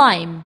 lime.